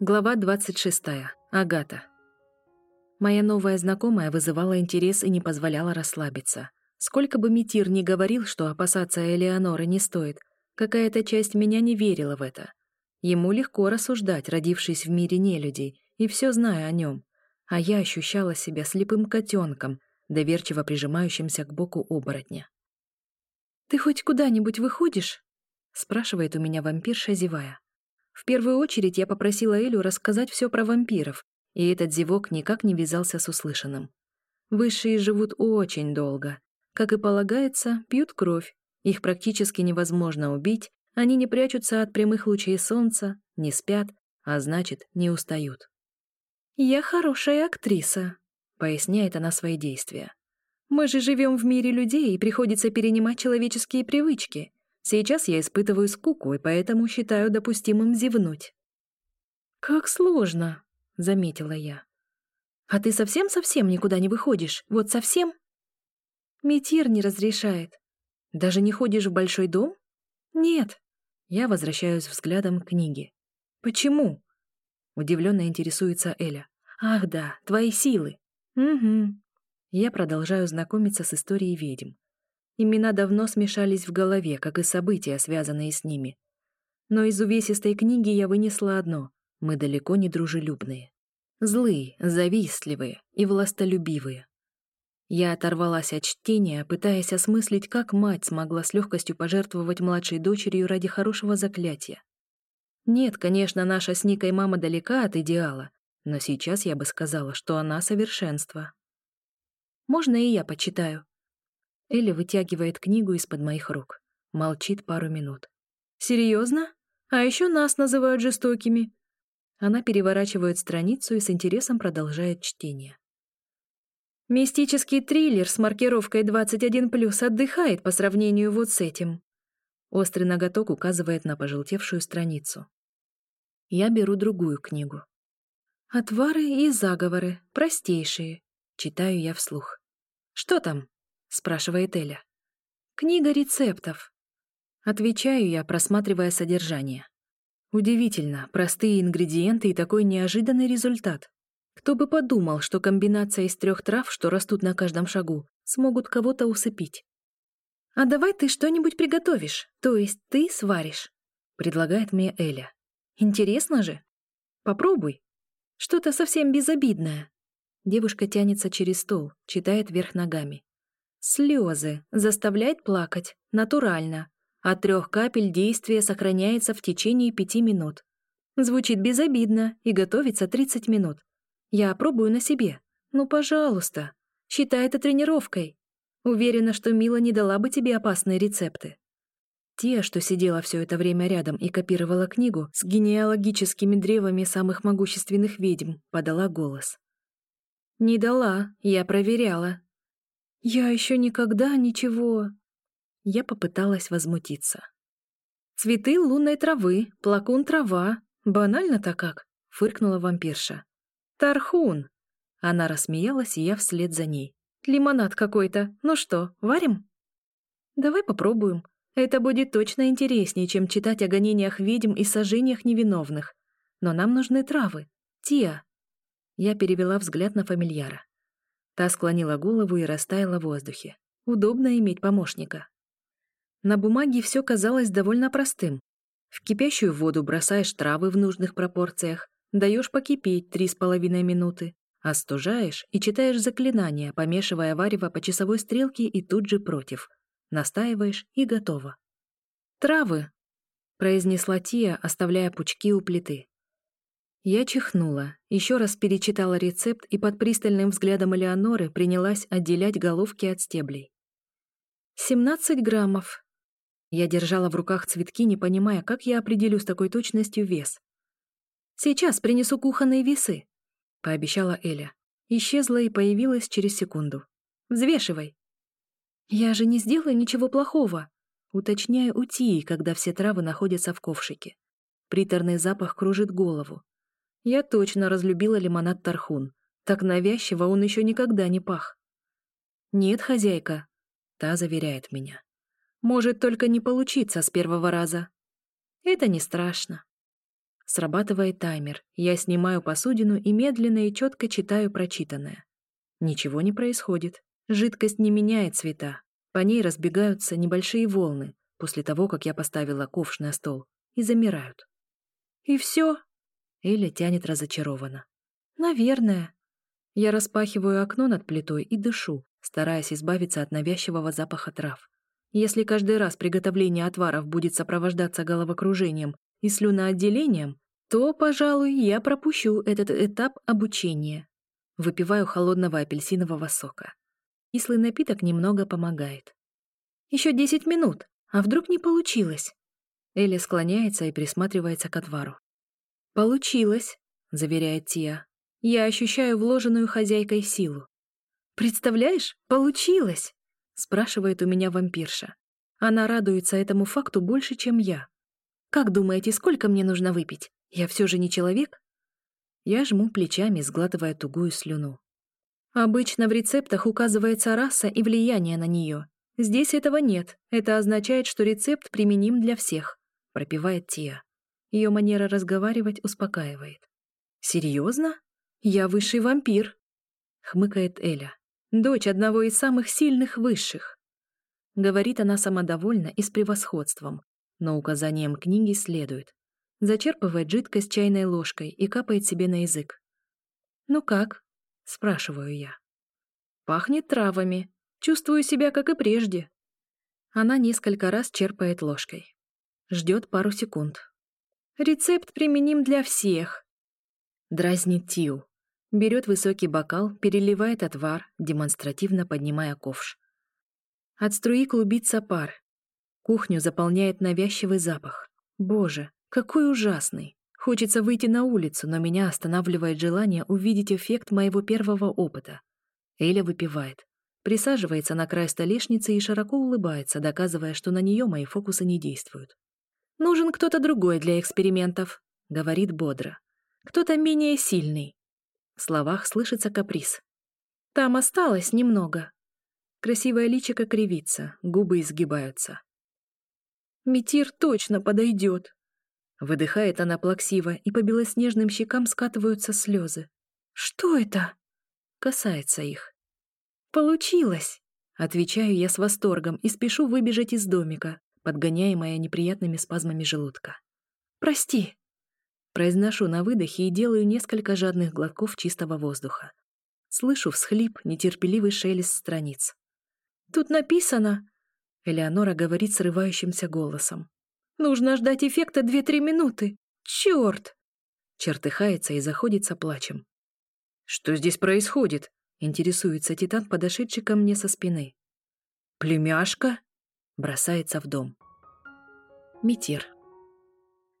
Глава 26. Агата. Моя новая знакомая вызывала интерес и не позволяла расслабиться. Сколько бы Митир ни говорил, что опасаться Элеоноры не стоит, какая-то часть меня не верила в это. Ему легко рассуждать, родившись в мире нелюдей, и все зная о нем. А я ощущала себя слепым котенком, доверчиво прижимающимся к боку оборотня. «Ты хоть куда-нибудь выходишь?» — спрашивает у меня вампирша, зевая. В первую очередь я попросила Элю рассказать все про вампиров, и этот зевок никак не вязался с услышанным. Высшие живут очень долго. Как и полагается, пьют кровь. Их практически невозможно убить, они не прячутся от прямых лучей солнца, не спят, а значит, не устают. «Я хорошая актриса», — поясняет она свои действия. «Мы же живем в мире людей, и приходится перенимать человеческие привычки. Сейчас я испытываю скуку, и поэтому считаю допустимым зевнуть. «Как сложно», — заметила я. «А ты совсем-совсем никуда не выходишь? Вот совсем?» «Метир не разрешает. Даже не ходишь в большой дом?» «Нет». Я возвращаюсь взглядом к книге. «Почему?» Удивленно интересуется Эля. «Ах да, твои силы». «Угу». Я продолжаю знакомиться с историей ведьм. Имена давно смешались в голове, как и события, связанные с ними. Но из увесистой книги я вынесла одно — мы далеко не дружелюбные. Злые, завистливые и властолюбивые. Я оторвалась от чтения, пытаясь осмыслить, как мать смогла с легкостью пожертвовать младшей дочерью ради хорошего заклятия. Нет, конечно, наша с Никой мама далека от идеала, но сейчас я бы сказала, что она совершенство. «Можно и я почитаю?» Элли вытягивает книгу из-под моих рук. Молчит пару минут. «Серьезно? А еще нас называют жестокими». Она переворачивает страницу и с интересом продолжает чтение. Мистический триллер с маркировкой 21+, отдыхает по сравнению вот с этим. Острый ноготок указывает на пожелтевшую страницу. Я беру другую книгу. «Отвары и заговоры, простейшие», — читаю я вслух. «Что там?» Спрашивает Эля. Книга рецептов. Отвечаю я, просматривая содержание. Удивительно, простые ингредиенты и такой неожиданный результат. Кто бы подумал, что комбинация из трех трав, что растут на каждом шагу, смогут кого-то усыпить. «А давай ты что-нибудь приготовишь, то есть ты сваришь», — предлагает мне Эля. «Интересно же? Попробуй. Что-то совсем безобидное». Девушка тянется через стол, читает вверх ногами. Слезы. Заставляет плакать. Натурально. От трех капель действие сохраняется в течение пяти минут. Звучит безобидно и готовится 30 минут. Я пробую на себе. Ну, пожалуйста. Считай это тренировкой. Уверена, что Мила не дала бы тебе опасные рецепты. Те, что сидела все это время рядом и копировала книгу с генеалогическими древами самых могущественных ведьм, подала голос. «Не дала, я проверяла. «Я еще никогда ничего...» Я попыталась возмутиться. «Цветы лунной травы, плакун трава. Банально-то как?» — фыркнула вампирша. «Тархун!» Она рассмеялась, и я вслед за ней. «Лимонад какой-то. Ну что, варим?» «Давай попробуем. Это будет точно интереснее, чем читать о гонениях ведьм и сожжениях невиновных. Но нам нужны травы. Тия!» Я перевела взгляд на фамильяра. Та склонила голову и растаяла в воздухе. Удобно иметь помощника. На бумаге все казалось довольно простым. В кипящую воду бросаешь травы в нужных пропорциях, даешь покипеть три с половиной минуты, остужаешь и читаешь заклинания, помешивая варево по часовой стрелке и тут же против. Настаиваешь и готово. «Травы!» — произнесла Тия, оставляя пучки у плиты. Я чихнула, еще раз перечитала рецепт и под пристальным взглядом Элеоноры принялась отделять головки от стеблей. «Семнадцать граммов». Я держала в руках цветки, не понимая, как я определю с такой точностью вес. «Сейчас принесу кухонные весы», — пообещала Эля. Исчезла и появилась через секунду. «Взвешивай». «Я же не сделаю ничего плохого», — уточняю у Тии, когда все травы находятся в ковшике. Приторный запах кружит голову. Я точно разлюбила лимонад Тархун. Так навязчиво он еще никогда не пах. «Нет, хозяйка», — та заверяет меня. «Может только не получиться с первого раза». «Это не страшно». Срабатывает таймер. Я снимаю посудину и медленно и четко читаю прочитанное. Ничего не происходит. Жидкость не меняет цвета. По ней разбегаются небольшие волны после того, как я поставила ковш на стол, и замирают. «И все?» Эля тянет разочарованно. «Наверное». Я распахиваю окно над плитой и дышу, стараясь избавиться от навязчивого запаха трав. Если каждый раз приготовление отваров будет сопровождаться головокружением и слюноотделением, то, пожалуй, я пропущу этот этап обучения. Выпиваю холодного апельсинового сока. Кислый напиток немного помогает. Еще десять минут, а вдруг не получилось? Элли склоняется и присматривается к отвару. «Получилось», — заверяет Тия. «Я ощущаю вложенную хозяйкой силу». «Представляешь, получилось!» — спрашивает у меня вампирша. Она радуется этому факту больше, чем я. Как думаете, сколько мне нужно выпить? Я все же не человек? Я жму плечами, сглатывая тугую слюну. Обычно в рецептах указывается раса и влияние на нее. Здесь этого нет. Это означает, что рецепт применим для всех, пропевает Тия. Ее манера разговаривать успокаивает. Серьезно? Я высший вампир, хмыкает Эля. Дочь одного из самых сильных высших. Говорит она самодовольно и с превосходством, но указаниям книги следует. Зачерпывает жидкость чайной ложкой и капает себе на язык. «Ну как?» — спрашиваю я. «Пахнет травами. Чувствую себя, как и прежде». Она несколько раз черпает ложкой. Ждет пару секунд. «Рецепт применим для всех», — дразнит Тиу. Берет высокий бокал, переливает отвар, демонстративно поднимая ковш. От струи клубится пар, Кухню заполняет навязчивый запах. Боже, какой ужасный. Хочется выйти на улицу, но меня останавливает желание увидеть эффект моего первого опыта. Эля выпивает. Присаживается на край столешницы и широко улыбается, доказывая, что на нее мои фокусы не действуют. «Нужен кто-то другой для экспериментов», — говорит бодро. «Кто-то менее сильный». В словах слышится каприз. «Там осталось немного». Красивое личико кривится, губы изгибаются. Метир точно подойдет. Выдыхает она плаксиво, и по белоснежным щекам скатываются слезы. Что это? Касается их. Получилось! Отвечаю я с восторгом и спешу выбежать из домика, подгоняемая неприятными спазмами желудка. «Прости!» Произношу на выдохе и делаю несколько жадных глотков чистого воздуха. Слышу всхлип, нетерпеливый шелест страниц. «Тут написано...» Элеонора говорит срывающимся голосом. «Нужно ждать эффекта две-три минуты! Черт!» Чертыхается и заходится плачем. «Что здесь происходит?» — интересуется Титан, подошедший ко мне со спины. «Племяшка?» — бросается в дом. Митир.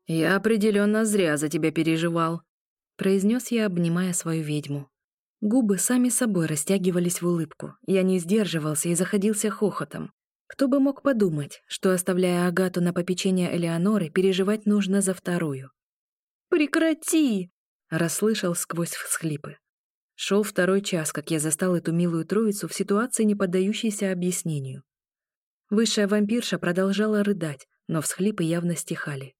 «Я определенно зря за тебя переживал», — произнес я, обнимая свою ведьму. Губы сами собой растягивались в улыбку. Я не сдерживался и заходился хохотом. Кто бы мог подумать, что, оставляя Агату на попечение Элеоноры, переживать нужно за вторую. «Прекрати!» — расслышал сквозь всхлипы. Шел второй час, как я застал эту милую троицу в ситуации, не поддающейся объяснению. Высшая вампирша продолжала рыдать, но всхлипы явно стихали.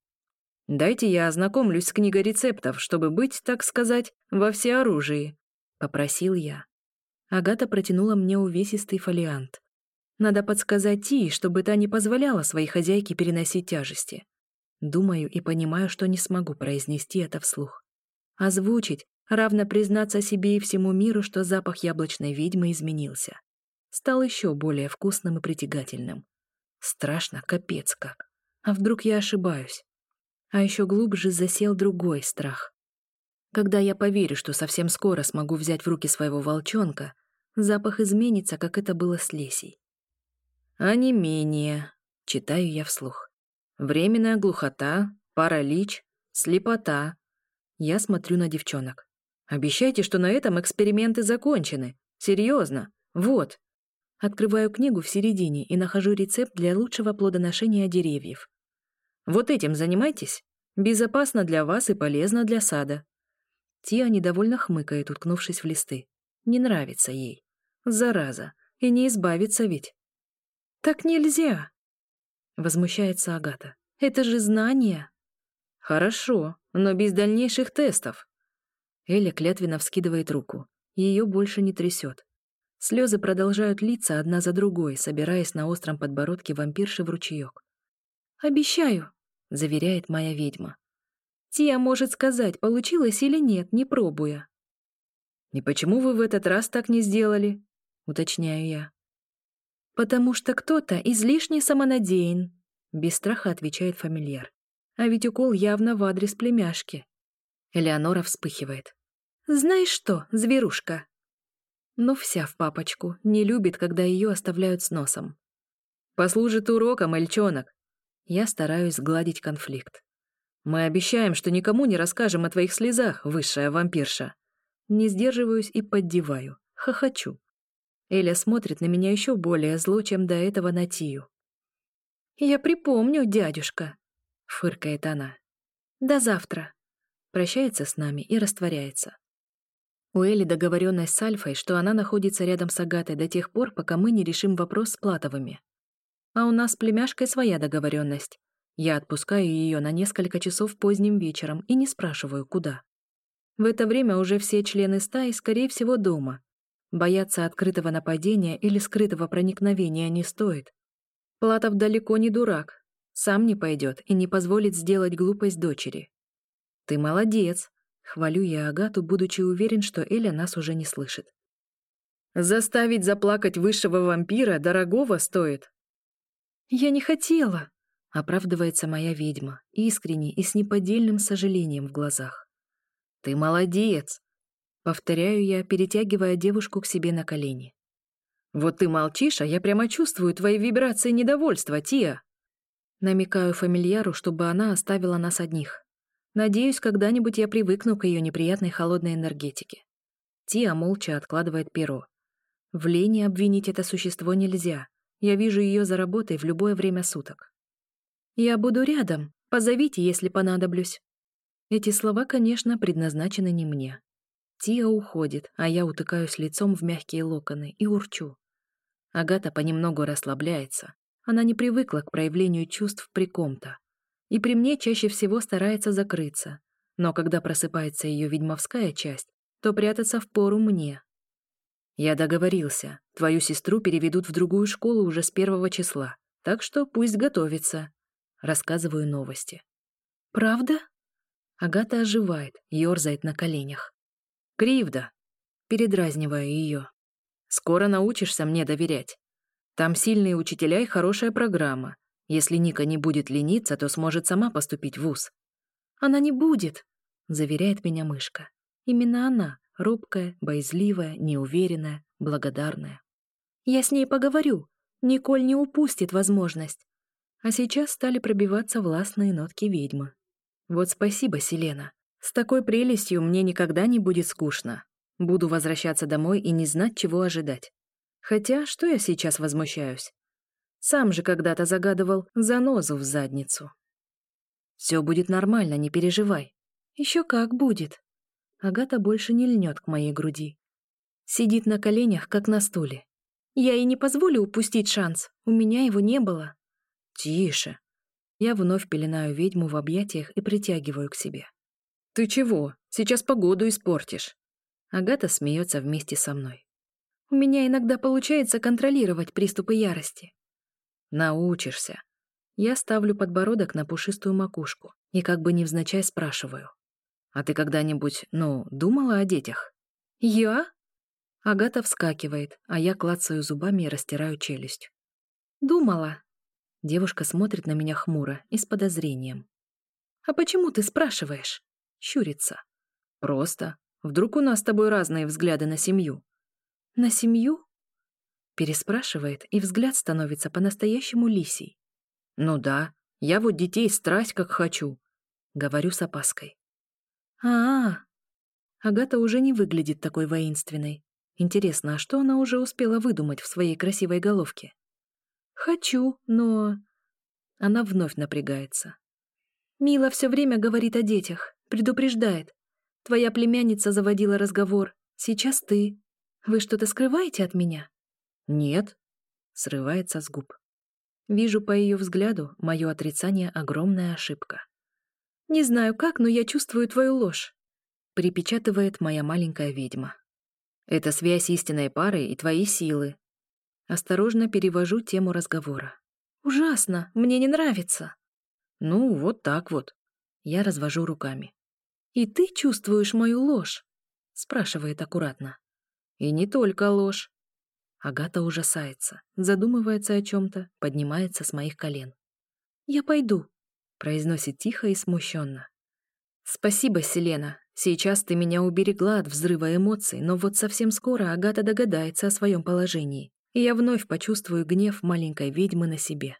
«Дайте я ознакомлюсь с книгой рецептов, чтобы быть, так сказать, во всеоружии», — попросил я. Агата протянула мне увесистый фолиант. Надо подсказать Ти, чтобы та не позволяла своей хозяйке переносить тяжести. Думаю и понимаю, что не смогу произнести это вслух. Озвучить, равно признаться себе и всему миру, что запах яблочной ведьмы изменился. Стал еще более вкусным и притягательным. Страшно, капец как. А вдруг я ошибаюсь? А еще глубже засел другой страх. Когда я поверю, что совсем скоро смогу взять в руки своего волчонка, запах изменится, как это было с Лесей а не менее, читаю я вслух. Временная глухота, паралич, слепота. Я смотрю на девчонок. Обещайте, что на этом эксперименты закончены. Серьезно. Вот. Открываю книгу в середине и нахожу рецепт для лучшего плодоношения деревьев. Вот этим занимайтесь. Безопасно для вас и полезно для сада. Тия недовольно хмыкает, уткнувшись в листы. Не нравится ей. Зараза. И не избавиться ведь. «Так нельзя!» — возмущается Агата. «Это же знание!» «Хорошо, но без дальнейших тестов. Эля клятвенно вскидывает руку. Ее больше не трясет. Слезы продолжают литься одна за другой, собираясь на остром подбородке вампирши в ручеек. «Обещаю», — заверяет моя ведьма. «Тия может сказать, получилось или нет, не пробуя». «И почему вы в этот раз так не сделали?» — уточняю я. «Потому что кто-то излишне самонадеян», — без страха отвечает фамильяр. А ведь укол явно в адрес племяшки. Элеонора вспыхивает. «Знаешь что, зверушка?» Ну, вся в папочку, не любит, когда ее оставляют с носом. «Послужит уроком, эльчонок!» Я стараюсь сгладить конфликт. «Мы обещаем, что никому не расскажем о твоих слезах, высшая вампирша!» Не сдерживаюсь и поддеваю. Хохочу. Эля смотрит на меня еще более зло, чем до этого на Тию. «Я припомню, дядюшка», — фыркает она. «До завтра». Прощается с нами и растворяется. У Эли договоренность с Альфой, что она находится рядом с Агатой до тех пор, пока мы не решим вопрос с Платовыми. А у нас с племяшкой своя договоренность. Я отпускаю ее на несколько часов поздним вечером и не спрашиваю, куда. В это время уже все члены стаи, скорее всего, дома. Бояться открытого нападения или скрытого проникновения не стоит. Платов далеко не дурак. Сам не пойдет и не позволит сделать глупость дочери. «Ты молодец!» — хвалю я Агату, будучи уверен, что Эля нас уже не слышит. «Заставить заплакать высшего вампира дорогого стоит!» «Я не хотела!» — оправдывается моя ведьма, искренне и с неподдельным сожалением в глазах. «Ты молодец!» — повторяю я, перетягивая девушку к себе на колени. «Вот ты молчишь, а я прямо чувствую твои вибрации недовольства, Тия!» Намекаю фамильяру, чтобы она оставила нас одних. Надеюсь, когда-нибудь я привыкну к ее неприятной холодной энергетике. Тия молча откладывает перо. В лени обвинить это существо нельзя. Я вижу ее за работой в любое время суток. «Я буду рядом. Позовите, если понадоблюсь». Эти слова, конечно, предназначены не мне. Тия уходит, а я утыкаюсь лицом в мягкие локоны и урчу. Агата понемногу расслабляется. Она не привыкла к проявлению чувств при ком-то. И при мне чаще всего старается закрыться. Но когда просыпается ее ведьмовская часть, то прятаться впору мне. Я договорился. Твою сестру переведут в другую школу уже с первого числа. Так что пусть готовится. Рассказываю новости. Правда? Агата оживает, ерзает на коленях. «Кривда!» Передразниваю ее. «Скоро научишься мне доверять. Там сильные учителя и хорошая программа. Если Ника не будет лениться, то сможет сама поступить в ВУЗ». «Она не будет», — заверяет меня мышка. «Именно она, робкая, боязливая, неуверенная, благодарная. Я с ней поговорю. Николь не упустит возможность. А сейчас стали пробиваться властные нотки ведьмы. Вот спасибо, Селена. С такой прелестью мне никогда не будет скучно. Буду возвращаться домой и не знать, чего ожидать. Хотя, что я сейчас возмущаюсь? Сам же когда-то загадывал занозу в задницу. Все будет нормально, не переживай. Еще как будет. Агата больше не льнет к моей груди. Сидит на коленях, как на стуле. Я ей не позволю упустить шанс. У меня его не было. Тише. Я вновь пеленаю ведьму в объятиях и притягиваю к себе. «Ты чего? Сейчас погоду испортишь!» Агата смеется вместе со мной. «У меня иногда получается контролировать приступы ярости». «Научишься». Я ставлю подбородок на пушистую макушку и как бы невзначай спрашиваю. «А ты когда-нибудь, ну, думала о детях?» «Я?» Агата вскакивает, а я клацаю зубами и растираю челюсть. «Думала», Девушка смотрит на меня хмуро и с подозрением. «А почему ты спрашиваешь?» Щурится. «Просто. Вдруг у нас с тобой разные взгляды на семью?» «На семью?» Переспрашивает, и взгляд становится по-настоящему лисий. «Ну да, я вот детей страсть как хочу», — говорю с опаской. а, -а. Агата уже не выглядит такой воинственной. Интересно, а что она уже успела выдумать в своей красивой головке? «Хочу, но...» Она вновь напрягается. «Мила все время говорит о детях, предупреждает. Твоя племянница заводила разговор. Сейчас ты. Вы что-то скрываете от меня?» «Нет», — срывается с губ. Вижу по ее взгляду, мое отрицание — огромная ошибка. Не знаю как, но я чувствую твою ложь», — припечатывает моя маленькая ведьма. «Это связь истинной пары и твои силы». Осторожно перевожу тему разговора. «Ужасно, мне не нравится». «Ну, вот так вот». Я развожу руками. «И ты чувствуешь мою ложь?» — спрашивает аккуратно. «И не только ложь». Агата ужасается, задумывается о чем-то, поднимается с моих колен. «Я пойду», — произносит тихо и смущенно. «Спасибо, Селена. Сейчас ты меня уберегла от взрыва эмоций, но вот совсем скоро Агата догадается о своем положении, и я вновь почувствую гнев маленькой ведьмы на себе».